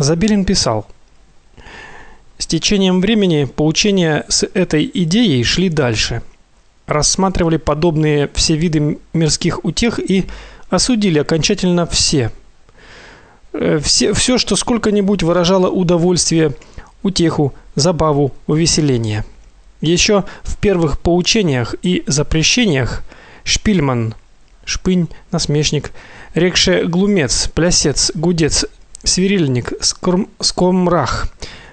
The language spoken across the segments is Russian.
Забелин писал: С течением времени поучения с этой идеей шли дальше. Рассматривали подобные все виды мирских утех и осудили окончательно все. Э, все все, что сколько-нибудь выражало удовольствие, утеху, забаву, увеселение. Еще в первых поучениях и запрещениях Шпильман, шпынь, насмешник, рекше глумец, плясец, гудец, свирельник, скорм, скомрах,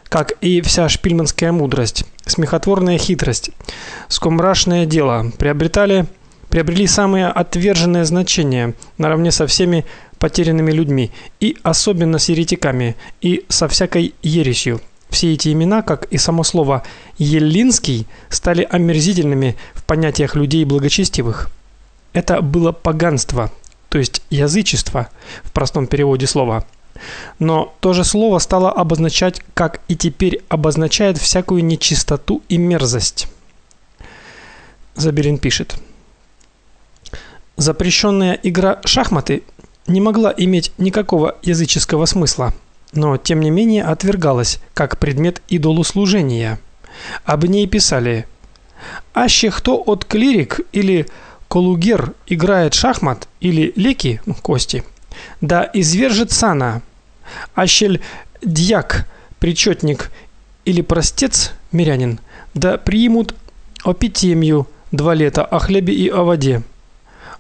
как и вся шпильманская мудрость, смехотворная хитрость, скомрашное дело приобретали приобрели самое отверженное значение наравне со всеми потерянными людьми и особенно с еретиками и со всякой ересью. Все эти имена, как и само слово Еллинский, стали омерзительными в понятиях людей благочестивых. Это было поганство, то есть язычество в простом переводе слова. Но то же слово стало обозначать, как и теперь обозначает всякую нечистоту и мерзость. Заберин пишет: Запрещенная игра шахматы не могла иметь никакого языческого смысла, но тем не менее отвергалась как предмет идолослужения. Об ней писали: "Аще кто от клирик или колугер играет шахмат или леки, ну, кости, да извержет сана, ащель дьяк, причетник или простец, мирянин, да примут опитемью два лета о хлебе и о воде,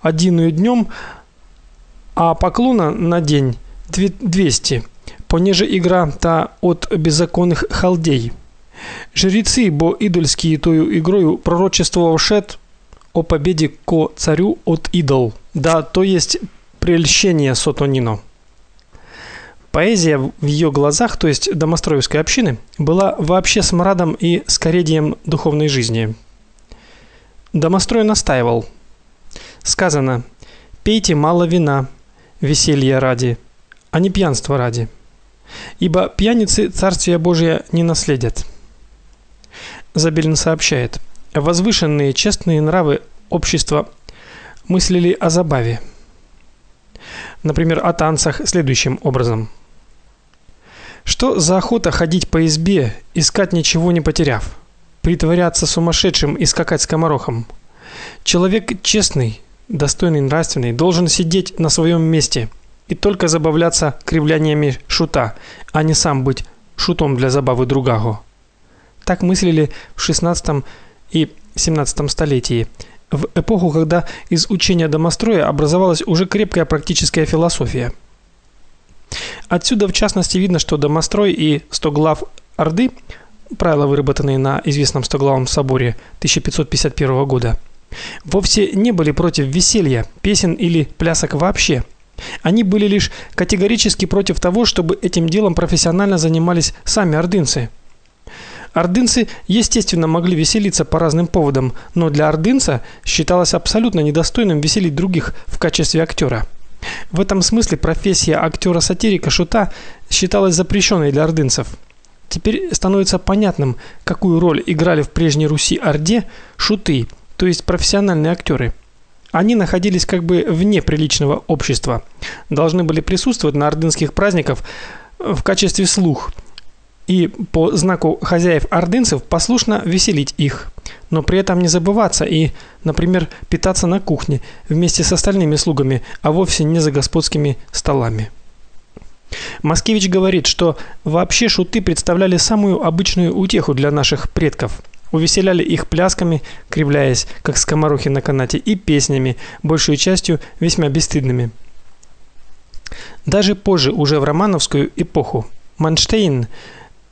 одиную днем, а поклона на день 200, понеже игра та от беззаконных халдей. Жрецы, бо идольские тою игрою пророчествовавшет о победе ко царю от идол. Да, то есть прельщение Сотонино. Поэзия в ее глазах, то есть домостроевской общины, была вообще смрадом и скоредием духовной жизни. Домострой настаивал: Сказано: "Пейте мало вина, веселья ради, а не пьянства ради, ибо пьяницы царствие Божие не наследят". Забелин сообщает: возвышенные честные нравы общества мыслили о забаве. Например, о танцах следующим образом: Что за охота ходить по избе, искать ничего не потеряв, притворяться сумасшедшим и скакать скоморохом? Человек честный, достойный, нравственный должен сидеть на своем месте и только забавляться кривляниями шута, а не сам быть шутом для забавы другого. Так мыслили в 16 и 17 столетии, в эпоху, когда из учения домостроя образовалась уже крепкая практическая философия. Отсюда в частности видно, что домострой и стоглав Орды, правила, выработанные на известном стоглавом соборе 1551 года, вовсе не были против веселья, песен или плясок вообще. Они были лишь категорически против того, чтобы этим делом профессионально занимались сами ордынцы. Ордынцы, естественно, могли веселиться по разным поводам, но для ордынца считалось абсолютно недостойным веселить других в качестве актера. В этом смысле профессия актера-сатирика шута считалась запрещенной для ордынцев. Теперь становится понятным, какую роль играли в прежней Руси орде шуты, то есть профессиональные актеры. Они находились как бы вне приличного общества, должны были присутствовать на ордынских праздниках в качестве слух – и по знаку хозяев ордынцев послушно веселить их, но при этом не забываться и, например, питаться на кухне вместе с остальными слугами, а вовсе не за господскими столами. Маскевич говорит, что вообще шуты представляли самую обычную утеху для наших предков. Увеселяли их плясками, кривляясь, как скоморохи на канате, и песнями, большей частью весьма бесстыдными. Даже позже, уже в романовскую эпоху, Манштейн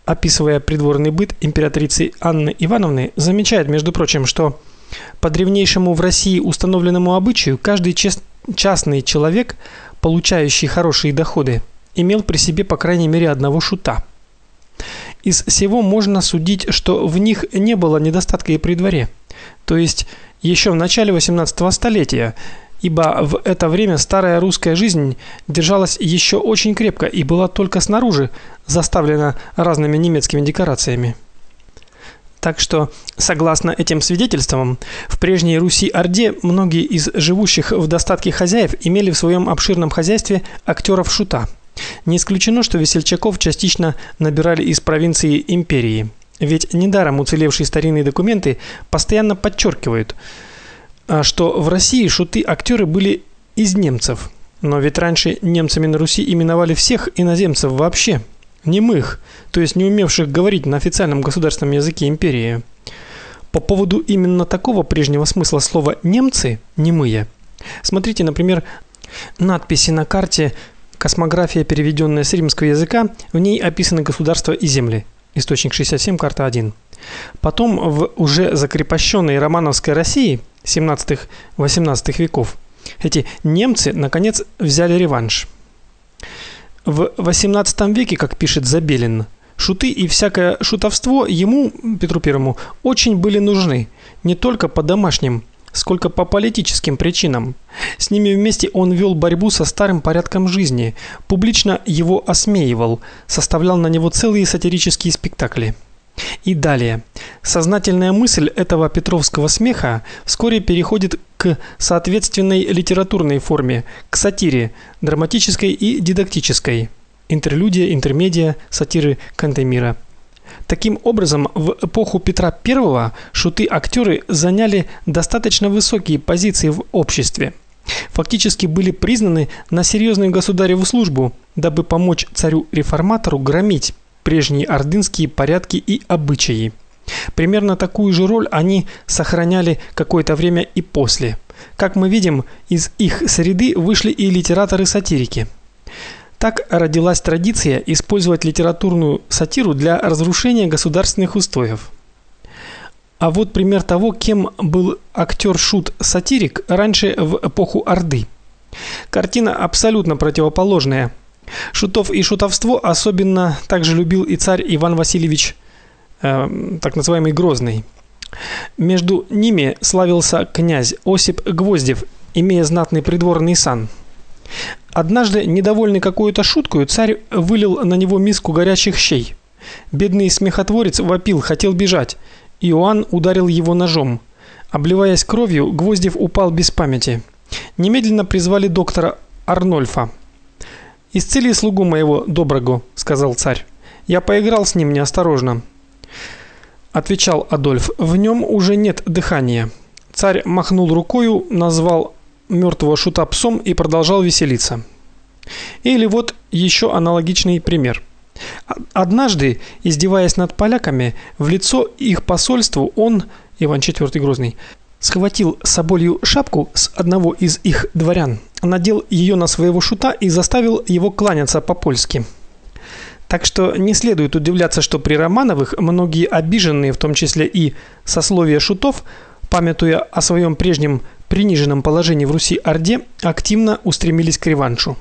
описывая придворный быт императрицы Анны Ивановны, замечает, между прочим, что по древнейшему в России установленному обычаю каждый частный человек, получающий хорошие доходы, имел при себе по крайней мере одного шута. Из всего можно судить, что в них не было недостатка и при дворе. То есть еще в начале XVIII столетия ибо в это время старая русская жизнь держалась еще очень крепко и была только снаружи заставлена разными немецкими декорациями. Так что, согласно этим свидетельствам, в прежней Руси-Орде многие из живущих в достатке хозяев имели в своем обширном хозяйстве актеров шута. Не исключено, что весельчаков частично набирали из провинции империи. Ведь недаром уцелевшие старинные документы постоянно подчеркивают, что в России шуты-актеры были из немцев. Но ведь раньше немцами на Руси именовали всех иноземцев вообще, немых, то есть не умевших говорить на официальном государственном языке империи. По поводу именно такого прежнего смысла слова немцы немые. Смотрите, например, надписи на карте Космография, переведенная с римского языка, в ней описаны государства и земли. Источник 67, карта 1. Потом в уже закрепощенной романовской России 17-18 веков эти немцы наконец взяли реванш. В XVIII веке, как пишет Забелин, шуты и всякое шутовство ему, Петру Первому, очень были нужны, не только по домашним сколько по политическим причинам. С ними вместе он вел борьбу со старым порядком жизни, публично его осмеивал, составлял на него целые сатирические спектакли. И далее. Сознательная мысль этого Петровского смеха вскоре переходит к соответственной литературной форме, к сатире, драматической и дидактической. Интерлюдия, интермедия, сатиры Кантемира. Таким образом, в эпоху Петра I шуты-актеры заняли достаточно высокие позиции в обществе. Фактически были признаны на серьезную государеву службу, дабы помочь царю-реформатору громить прежние ордынские порядки и обычаи. Примерно такую же роль они сохраняли какое-то время и после. Как мы видим, из их среды вышли и литераторы-сатирики. Так родилась традиция использовать литературную сатиру для разрушения государственных устоев. А вот пример того, кем был актер-шут-сатирик раньше в эпоху Орды. Картина абсолютно противоположная. Шутов и шутовство особенно также любил и царь Иван Васильевич, э, так называемый Грозный. Между ними славился князь Осип Гвоздев, имея знатный придворный сан. Однажды, недовольный какой-то шуткой, царь вылил на него миску горячих щей. Бедный смехотворец вопил, хотел бежать. Иоанн ударил его ножом. Обливаясь кровью, Гвоздев упал без памяти. Немедленно призвали доктора Арнольфа. "Исцели слугу моего доброго", сказал царь. "Я поиграл с ним неосторожно". Отвечал Адольф: "В нем уже нет дыхания". Царь махнул рукой, назвал мертвого шута псом и продолжал веселиться. Или вот еще аналогичный пример. Однажды, издеваясь над поляками, в лицо их посольству он, Иван IV Грозный, схватил соболью шапку с одного из их дворян, надел ее на своего шута и заставил его кланяться по-польски. Так что не следует удивляться, что при Романовых многие обиженные, в том числе и сословие шутов, памятуя о своем прежнем приниженном положении в Руси Орде, активно устремились к реваншу.